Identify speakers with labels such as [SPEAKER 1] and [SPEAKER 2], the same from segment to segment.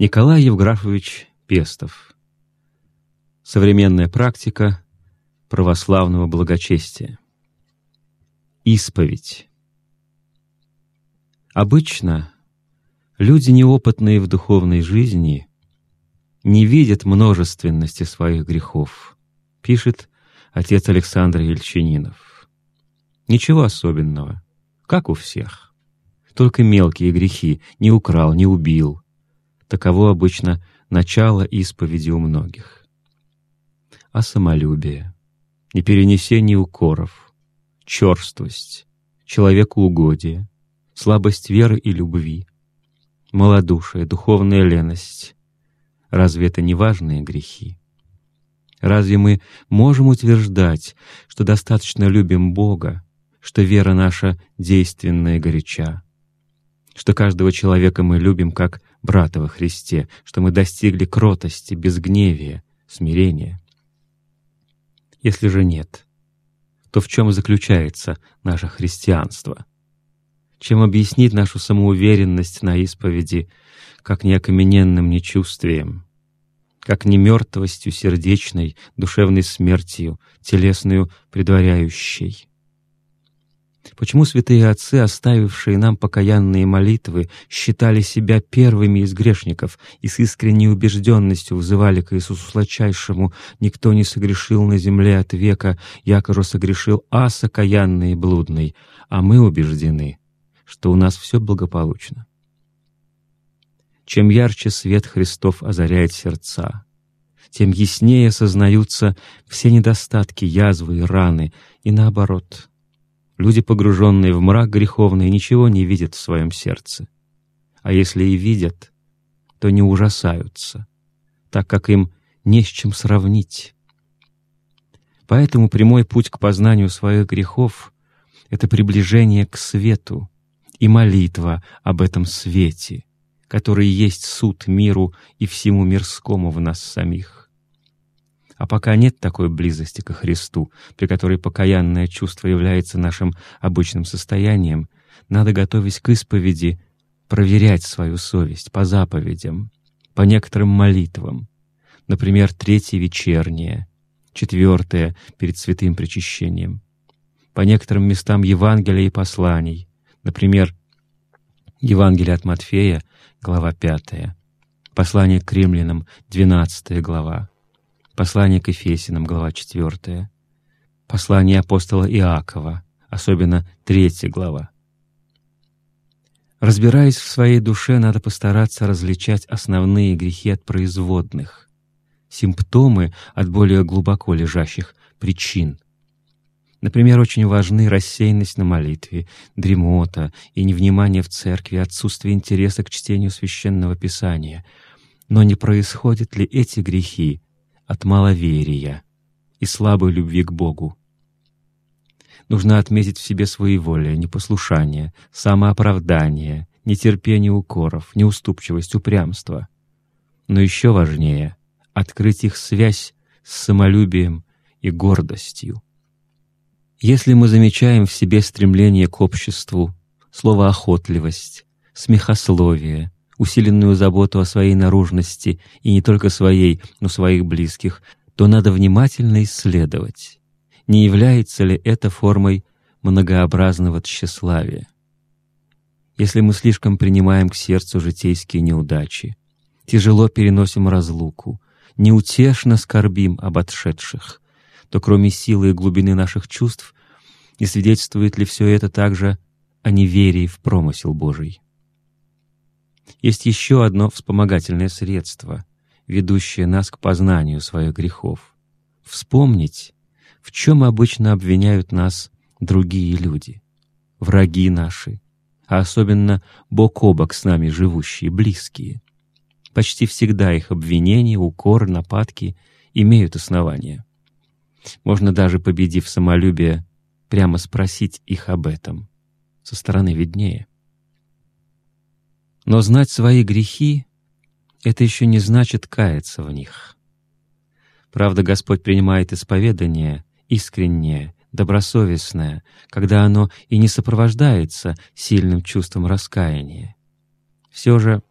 [SPEAKER 1] Николай Евграфович Пестов. Современная практика православного благочестия. Исповедь. Обычно люди, неопытные в духовной жизни, не видят множественности своих грехов, пишет отец Александр Ельчининов. Ничего особенного, как у всех. Только мелкие грехи не украл, не убил. Таково обычно начало исповеди у многих. А самолюбие, неперенесение укоров, черствость, человекоугодие, слабость веры и любви, малодушие, духовная леность — разве это не важные грехи? Разве мы можем утверждать, что достаточно любим Бога, что вера наша действенная и горяча, что каждого человека мы любим как брата во Христе, что мы достигли кротости, безгневия, смирения? Если же нет, то в чем заключается наше христианство? Чем объяснить нашу самоуверенность на исповеди, как не окамененным нечувствием, как не мертвостью сердечной, душевной смертью, телесную предваряющей. Почему святые отцы, оставившие нам покаянные молитвы, считали себя первыми из грешников и с искренней убежденностью взывали к Иисусу Сладчайшему «Никто не согрешил на земле от века, якоже согрешил ас окаянный и блудный», а мы убеждены, что у нас все благополучно. Чем ярче свет Христов озаряет сердца, тем яснее сознаются все недостатки, язвы и раны, и наоборот. Люди, погруженные в мрак греховный, ничего не видят в своем сердце. А если и видят, то не ужасаются, так как им не с чем сравнить. Поэтому прямой путь к познанию своих грехов — это приближение к свету и молитва об этом свете — который есть суд миру и всему мирскому в нас самих. А пока нет такой близости ко Христу, при которой покаянное чувство является нашим обычным состоянием, надо, готовясь к исповеди, проверять свою совесть по заповедям, по некоторым молитвам, например, третье вечернее, четвертое перед святым причащением, по некоторым местам Евангелия и посланий, например, Евангелие от Матфея, глава 5, послание к римлянам, 12 глава, послание к Ефесинам, глава 4, послание апостола Иакова, особенно 3 глава. Разбираясь в своей душе, надо постараться различать основные грехи от производных, симптомы от более глубоко лежащих причин — Например, очень важны рассеянность на молитве, дремота и невнимание в церкви, отсутствие интереса к чтению священного писания. Но не происходят ли эти грехи от маловерия и слабой любви к Богу? Нужно отметить в себе своеволие, непослушание, самооправдание, нетерпение укоров, неуступчивость, упрямство. Но еще важнее — открыть их связь с самолюбием и гордостью. Если мы замечаем в себе стремление к обществу, словоохотливость, смехословие, усиленную заботу о своей наружности и не только своей, но своих близких, то надо внимательно исследовать, не является ли это формой многообразного тщеславия. Если мы слишком принимаем к сердцу житейские неудачи, тяжело переносим разлуку, неутешно скорбим об отшедших, то кроме силы и глубины наших чувств, не свидетельствует ли все это также о неверии в промысел Божий? Есть еще одно вспомогательное средство, ведущее нас к познанию своих грехов. Вспомнить, в чем обычно обвиняют нас другие люди, враги наши, а особенно бок о бок с нами живущие, близкие. Почти всегда их обвинения, укоры, нападки имеют основания. Можно даже, победив самолюбие, прямо спросить их об этом. Со стороны виднее. Но знать свои грехи — это еще не значит каяться в них. Правда, Господь принимает исповедание искреннее, добросовестное, когда оно и не сопровождается сильным чувством раскаяния. Все же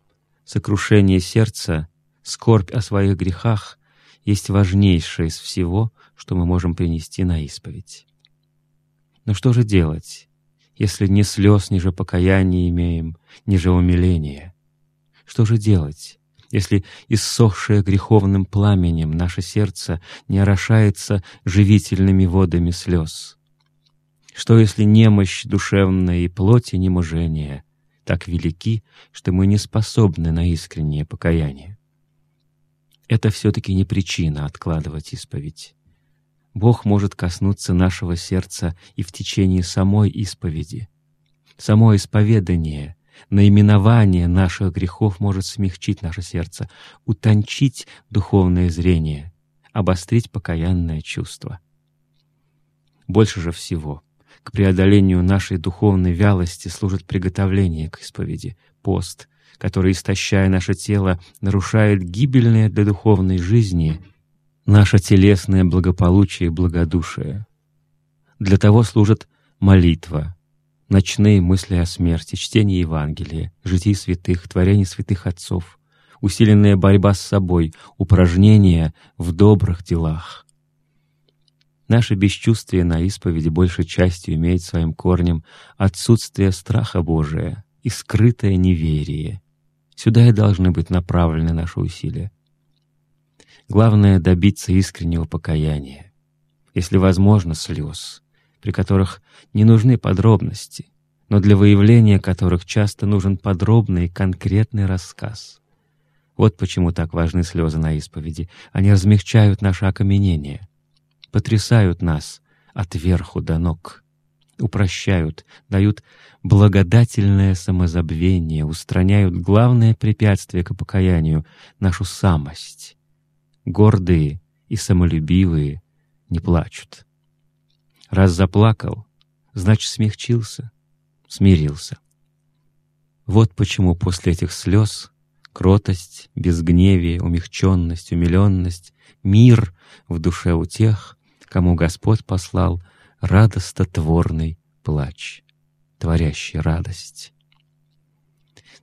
[SPEAKER 1] Сокрушение сердца, скорбь о своих грехах есть важнейшее из всего, что мы можем принести на исповедь. Но что же делать, если ни слез, ни же покаяния имеем, ни же умиления? Что же делать, если иссохшее греховным пламенем наше сердце не орошается живительными водами слез? Что если немощь душевная и плоти неможения так велики, что мы не способны на искреннее покаяние? Это все-таки не причина откладывать исповедь. Бог может коснуться нашего сердца и в течение самой исповеди. Само исповедание, наименование наших грехов может смягчить наше сердце, утончить духовное зрение, обострить покаянное чувство. Больше же всего к преодолению нашей духовной вялости служит приготовление к исповеди, пост, который, истощая наше тело, нарушает гибельное для духовной жизни — наше телесное благополучие и благодушие. Для того служит молитва, ночные мысли о смерти, чтение Евангелия, житий святых, творение святых отцов, усиленная борьба с собой, упражнения в добрых делах. Наше бесчувствие на исповеди большей частью имеет своим корнем отсутствие страха Божия и скрытое неверие. Сюда и должны быть направлены наши усилия. Главное — добиться искреннего покаяния, если возможно, слез, при которых не нужны подробности, но для выявления которых часто нужен подробный конкретный рассказ. Вот почему так важны слезы на исповеди. Они размягчают наше окаменение, потрясают нас от верху до ног, упрощают, дают благодательное самозабвение, устраняют главное препятствие к покаянию — нашу самость гордые и самолюбивые не плачут. Раз заплакал, значит смягчился, смирился. Вот почему после этих слез кротость, безгневие, умягченность, умиленность, мир в душе у тех, кому Господь послал радостотворный плач, творящий радость.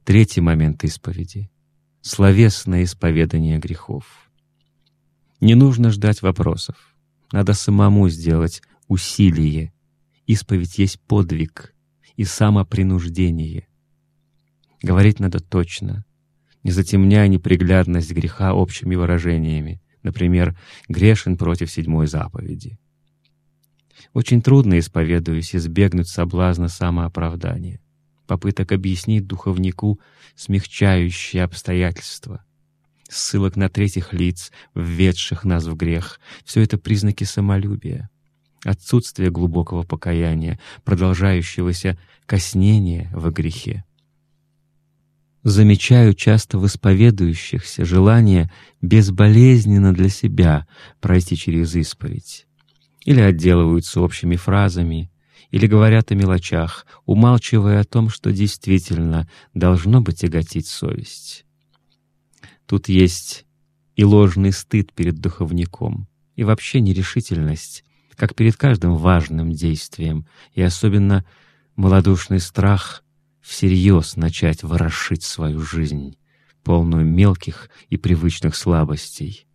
[SPEAKER 1] Третий момент исповеди — словесное исповедание грехов — не нужно ждать вопросов. Надо самому сделать усилие. Исповедь есть подвиг и самопринуждение. Говорить надо точно, не затемняя неприглядность греха общими выражениями, например, «грешен против седьмой заповеди». Очень трудно, исповедуясь, избегнуть соблазна самооправдания, попыток объяснить духовнику смягчающие обстоятельства, ссылок на третьих лиц, введших нас в грех. Все это признаки самолюбия, отсутствия глубокого покаяния, продолжающегося коснения во грехе. Замечаю часто в исповедующихся желание безболезненно для себя пройти через исповедь. Или отделываются общими фразами, или говорят о мелочах, умалчивая о том, что действительно должно бы тяготить совесть. Тут есть и ложный стыд перед духовником, и вообще нерешительность, как перед каждым важным действием, и особенно малодушный страх всерьез начать ворошить свою жизнь, полную мелких и привычных слабостей.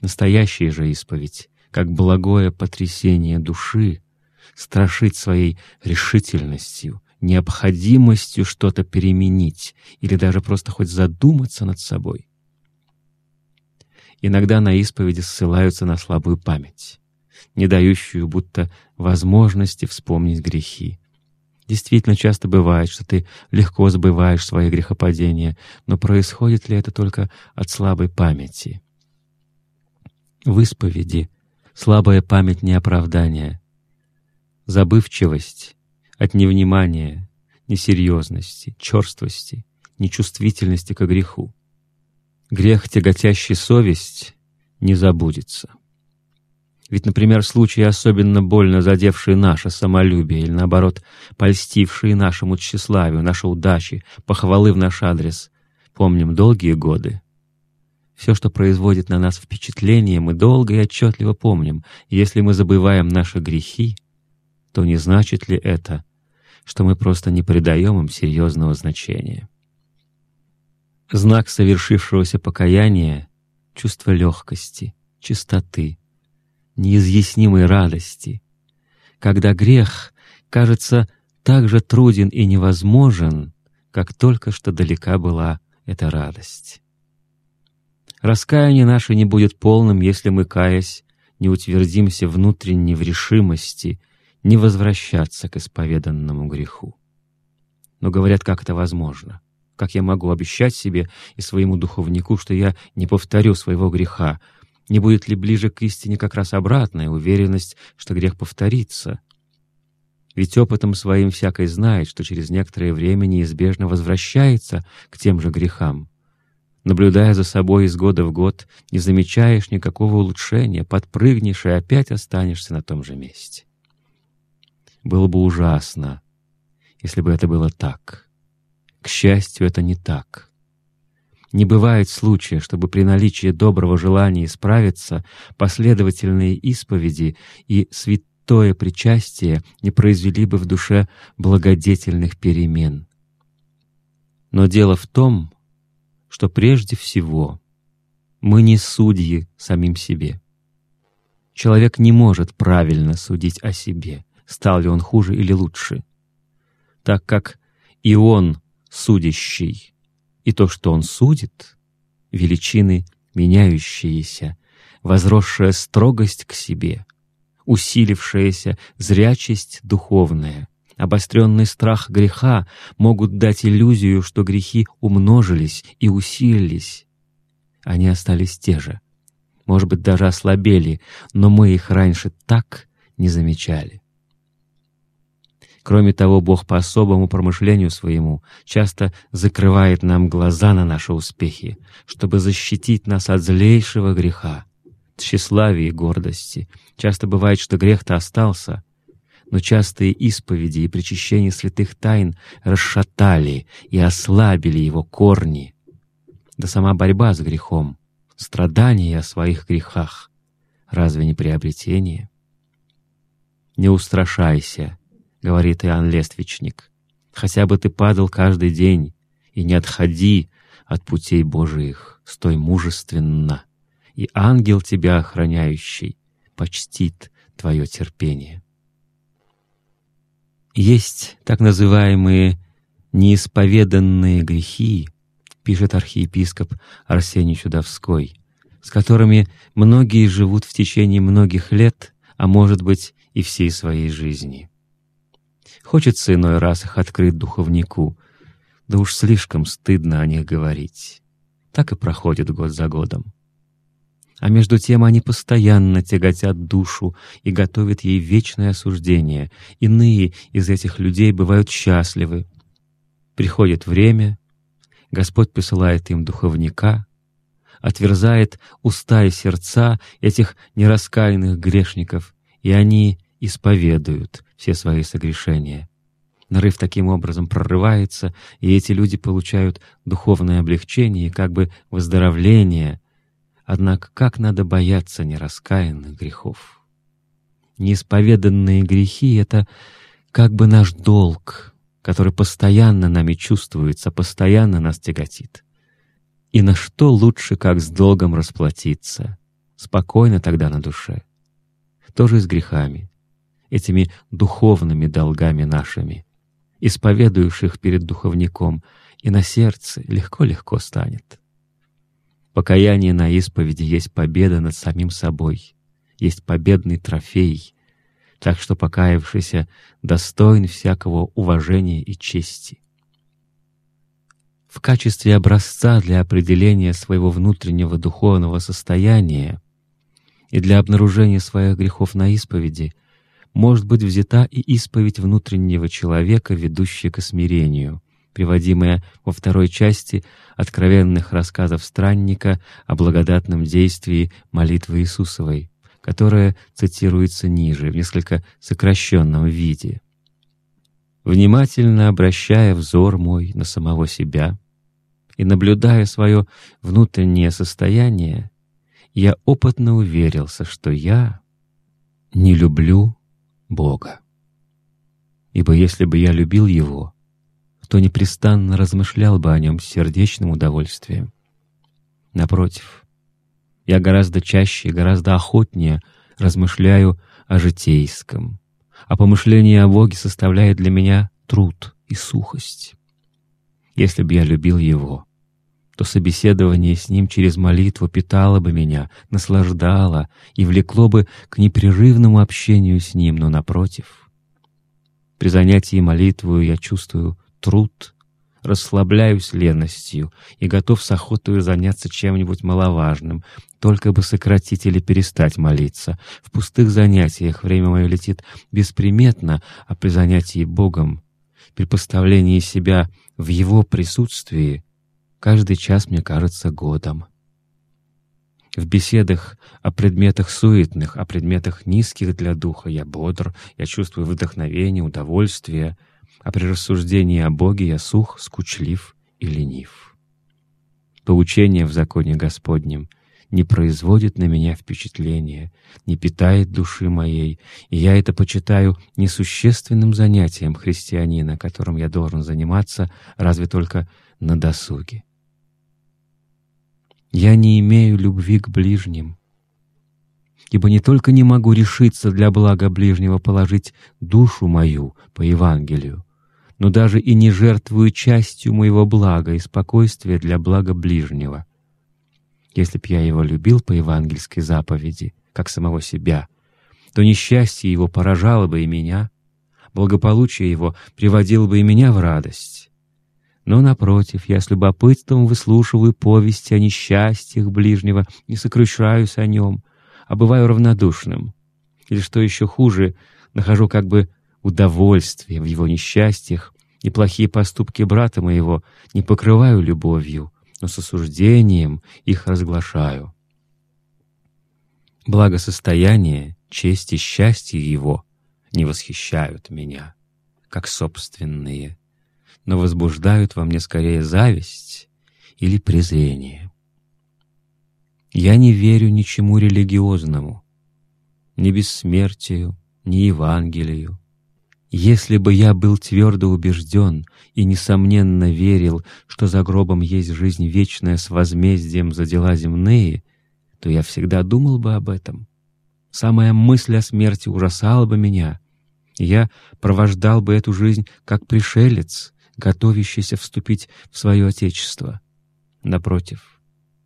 [SPEAKER 1] Настоящая же исповедь, как благое потрясение души, страшит своей решительностью, необходимостью что-то переменить или даже просто хоть задуматься над собой. Иногда на исповеди ссылаются на слабую память, не дающую будто возможности вспомнить грехи. Действительно часто бывает, что ты легко забываешь свои грехопадения, но происходит ли это только от слабой памяти? В исповеди слабая память не оправдание. Забывчивость от невнимания, несерьезности, черствости, нечувствительности к греху. Грех, тяготящий совесть, не забудется. Ведь, например, случаи, особенно больно задевшие наше самолюбие или, наоборот, польстившие нашему тщеславию, нашей удачи, похвалы в наш адрес, помним долгие годы. Все, что производит на нас впечатление, мы долго и отчетливо помним. если мы забываем наши грехи, то не значит ли это, что мы просто не придаем им серьезного значения? Знак совершившегося покаяния — чувство легкости, чистоты, неизъяснимой радости, когда грех кажется так же труден и невозможен, как только что далека была эта радость. Раскаяние наше не будет полным, если мы, каясь, не утвердимся внутренне в решимости не возвращаться к исповеданному греху. Но говорят, как это возможно? Как я могу обещать себе и своему духовнику, что я не повторю своего греха? Не будет ли ближе к истине как раз обратная уверенность, что грех повторится? Ведь опытом своим всякой знает, что через некоторое время неизбежно возвращается к тем же грехам. Наблюдая за собой из года в год, не замечаешь никакого улучшения, подпрыгнешь и опять останешься на том же месте. Было бы ужасно, если бы это было так. К счастью, это не так. Не бывает случая, чтобы при наличии доброго желания исправиться последовательные исповеди и святое причастие не произвели бы в душе благодетельных перемен. Но дело в том, что прежде всего мы не судьи самим себе. Человек не может правильно судить о себе, стал ли он хуже или лучше, так как и он судящий, и то, что он судит, величины меняющиеся, возросшая строгость к себе — усилившаяся зрячесть духовная, обостренный страх греха могут дать иллюзию, что грехи умножились и усилились. Они остались те же, может быть, даже ослабели, но мы их раньше так не замечали. Кроме того, Бог по особому промышлению своему часто закрывает нам глаза на наши успехи, чтобы защитить нас от злейшего греха тщеславия и гордости. Часто бывает, что грех-то остался, но частые исповеди и причащения святых тайн расшатали и ослабили его корни. Да сама борьба с грехом, страдания о своих грехах, разве не приобретение? «Не устрашайся», — говорит Иоанн Лествичник, «хотя бы ты падал каждый день, и не отходи от путей Божиих, стой мужественно» и ангел тебя охраняющий почтит твое терпение. Есть так называемые неисповеданные грехи, пишет архиепископ Арсений Чудовской, с которыми многие живут в течение многих лет, а может быть и всей своей жизни. Хочется иной раз их открыть духовнику, да уж слишком стыдно о них говорить. Так и проходит год за годом а между тем они постоянно тяготят душу и готовят ей вечное осуждение. Иные из этих людей бывают счастливы. Приходит время, Господь посылает им духовника, отверзает уста и сердца этих нераскаянных грешников, и они исповедуют все свои согрешения. Нарыв таким образом прорывается, и эти люди получают духовное облегчение, как бы выздоровление — Однако как надо бояться нераскаянных грехов? Неисповеданные грехи — это как бы наш долг, который постоянно нами чувствуется, постоянно нас тяготит. И на что лучше, как с долгом расплатиться? Спокойно тогда на душе. Тоже с грехами, этими духовными долгами нашими. Исповедуешь их перед духовником, и на сердце легко-легко станет. Покаяние на исповеди есть победа над самим собой, есть победный трофей, так что покаявшийся достоин всякого уважения и чести. В качестве образца для определения своего внутреннего духовного состояния и для обнаружения своих грехов на исповеди может быть взята и исповедь внутреннего человека, ведущая к смирению, приводимая во второй части откровенных рассказов странника о благодатном действии молитвы Иисусовой, которая цитируется ниже в несколько сокращенном виде. «Внимательно обращая взор мой на самого себя и наблюдая свое внутреннее состояние, я опытно уверился, что я не люблю Бога. Ибо если бы я любил Его, кто непрестанно размышлял бы о нем с сердечным удовольствием. Напротив, я гораздо чаще и гораздо охотнее размышляю о житейском, а помышление о Боге составляет для меня труд и сухость. Если бы я любил Его, то собеседование с Ним через молитву питало бы меня, наслаждало и влекло бы к непрерывному общению с Ним, но напротив. При занятии молитвою я чувствую труд, расслабляюсь леностью и готов с охотой заняться чем-нибудь маловажным, только бы сократить или перестать молиться. В пустых занятиях время мое летит бесприметно, а при занятии Богом, при поставлении себя в Его присутствии, каждый час мне кажется годом. В беседах о предметах суетных, о предметах низких для духа я бодр, я чувствую вдохновение, удовольствие, а при рассуждении о Боге я сух, скучлив и ленив. Поучение в законе Господнем не производит на меня впечатления, не питает души моей, и я это почитаю несущественным занятием христианина, которым я должен заниматься разве только на досуге. Я не имею любви к ближним, ибо не только не могу решиться для блага ближнего положить душу мою по Евангелию, но даже и не жертвую частью моего блага и спокойствия для блага ближнего. Если б я его любил по евангельской заповеди, как самого себя, то несчастье его поражало бы и меня, благополучие его приводило бы и меня в радость. Но, напротив, я с любопытством выслушиваю повести о несчастьях ближнего, не сокрушаюсь о нем, а бываю равнодушным. Или, что еще хуже, нахожу как бы удовольствие в его несчастьях, и плохие поступки брата моего не покрываю любовью, но с осуждением их разглашаю. Благосостояние, честь и счастье его не восхищают меня, как собственные но возбуждают во мне скорее зависть или презрение. Я не верю ничему религиозному, ни бессмертию, ни Евангелию. Если бы я был твердо убежден и, несомненно, верил, что за гробом есть жизнь вечная с возмездием за дела земные, то я всегда думал бы об этом. Самая мысль о смерти ужасала бы меня, я провождал бы эту жизнь как пришелец, готовящийся вступить в свое Отечество. Напротив,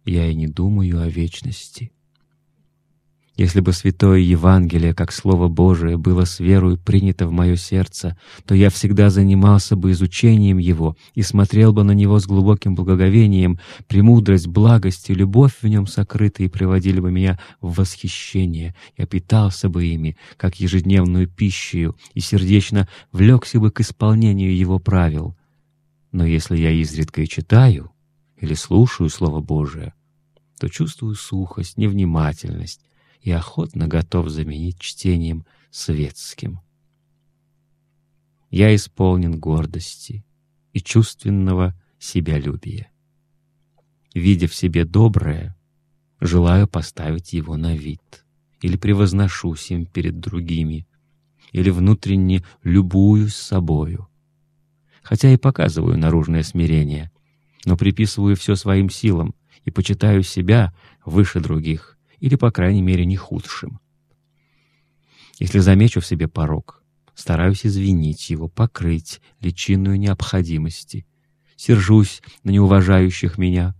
[SPEAKER 1] я и не думаю о вечности. Если бы Святое Евангелие, как Слово Божие, было с верой принято в мое сердце, то я всегда занимался бы изучением его и смотрел бы на него с глубоким благоговением, премудрость, благость и любовь в нем сокрытые приводили бы меня в восхищение. Я питался бы ими, как ежедневную пищу, и сердечно влекся бы к исполнению его правил. Но если я изредка и читаю или слушаю Слово Божие, то чувствую сухость, невнимательность и охотно готов заменить чтением светским. Я исполнен гордости и чувственного себялюбия. Видя в себе доброе, желаю поставить его на вид, или превозношусь им перед другими, или внутренне любуюсь собою, хотя и показываю наружное смирение, но приписываю все своим силам и почитаю себя выше других, или, по крайней мере, не худшим. Если замечу в себе порог, стараюсь извинить его, покрыть личинную необходимости, сержусь на неуважающих меня,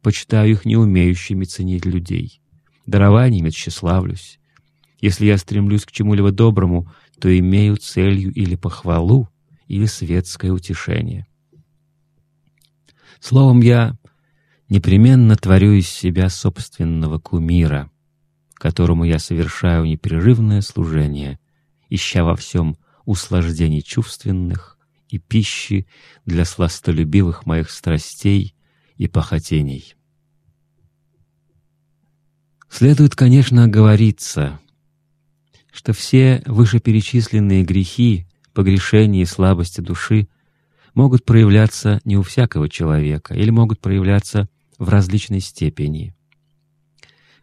[SPEAKER 1] почитаю их неумеющими ценить людей, дарованиями тщеславлюсь. Если я стремлюсь к чему-либо доброму, то имею целью или похвалу, или светское утешение. Словом, я непременно творю из себя собственного кумира, которому я совершаю непрерывное служение, ища во всем услаждений чувственных и пищи для сластолюбивых моих страстей и похотений. Следует, конечно, оговориться, что все вышеперечисленные грехи погрешения и слабости души могут проявляться не у всякого человека или могут проявляться в различной степени.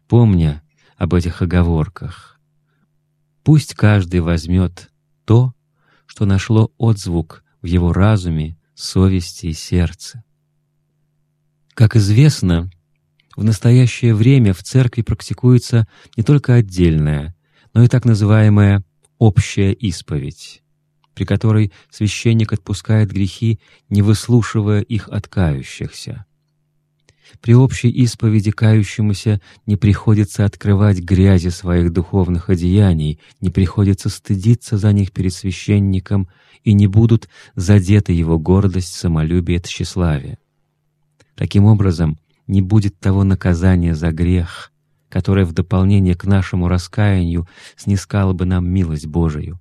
[SPEAKER 1] Помня об этих оговорках, пусть каждый возьмет то, что нашло отзвук в его разуме, совести и сердца. Как известно, в настоящее время в церкви практикуется не только отдельная, но и так называемая общая исповедь, при которой священник отпускает грехи, не выслушивая их от кающихся. При общей исповеди кающемуся не приходится открывать грязи своих духовных одеяний, не приходится стыдиться за них перед священником, и не будут задеты его гордость, самолюбие, тщеславие. Таким образом, не будет того наказания за грех, которое в дополнение к нашему раскаянию снискало бы нам милость Божию.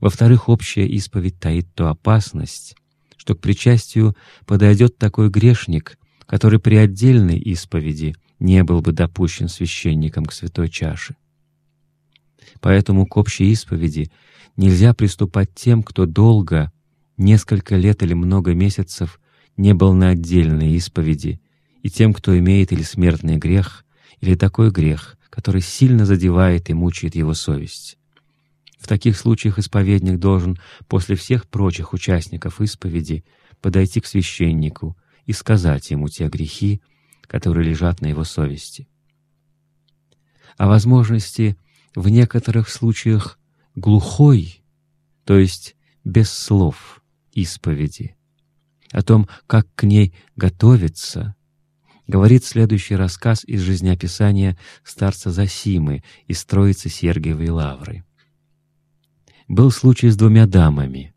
[SPEAKER 1] Во-вторых, общая исповедь таит ту опасность, что к причастию подойдет такой грешник, который при отдельной исповеди не был бы допущен священником к святой чаше. Поэтому к общей исповеди нельзя приступать тем, кто долго, несколько лет или много месяцев не был на отдельной исповеди, и тем, кто имеет или смертный грех, или такой грех, который сильно задевает и мучает его совесть. В таких случаях исповедник должен после всех прочих участников исповеди подойти к священнику и сказать ему те грехи, которые лежат на его совести. О возможности в некоторых случаях глухой, то есть без слов исповеди, о том, как к ней готовиться, говорит следующий рассказ из жизнеописания старца Засимы из Троицы Сергиевой Лавры. Был случай с двумя дамами.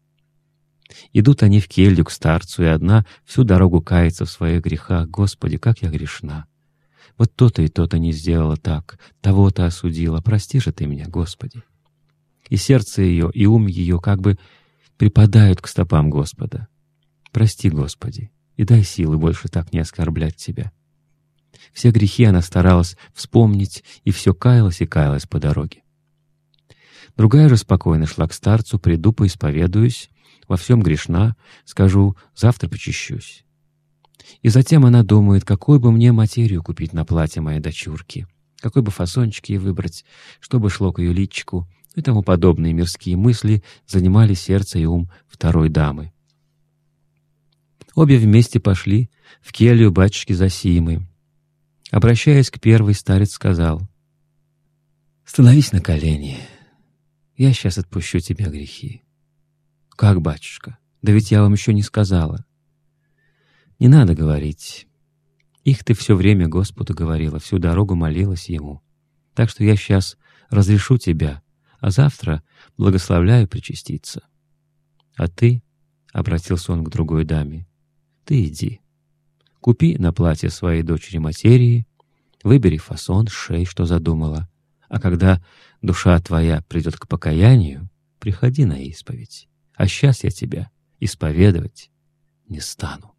[SPEAKER 1] Идут они в келью к старцу, и одна всю дорогу кается в своих грехах. «Господи, как я грешна! Вот то-то и то-то не сделала так, того-то осудила. Прости же ты меня, Господи!» И сердце ее, и ум ее как бы припадают к стопам Господа. «Прости, Господи, и дай силы больше так не оскорблять Тебя». Все грехи она старалась вспомнить, и все каялась и каялась по дороге. Другая же спокойно шла к старцу, приду, поисповедуюсь, во всем грешна, скажу, завтра почищусь. И затем она думает, какой бы мне материю купить на платье моей дочурки, какой бы фасончик ей выбрать, чтобы шло к ее личику, и тому подобные мирские мысли занимали сердце и ум второй дамы. Обе вместе пошли в келью батюшки Засимы. Обращаясь к первой, старец сказал, «Становись на колени, я сейчас отпущу тебе грехи. Как, батюшка? Да ведь я вам еще не сказала. Не надо говорить. Их ты все время Господу говорила, всю дорогу молилась Ему. Так что я сейчас разрешу тебя, а завтра благословляю причаститься. А ты, — обратился он к другой даме, — ты иди. Купи на платье своей дочери материи, выбери фасон, шей, что задумала, а когда душа твоя придет к покаянию, приходи на исповедь. А сейчас я тебя исповедовать не стану.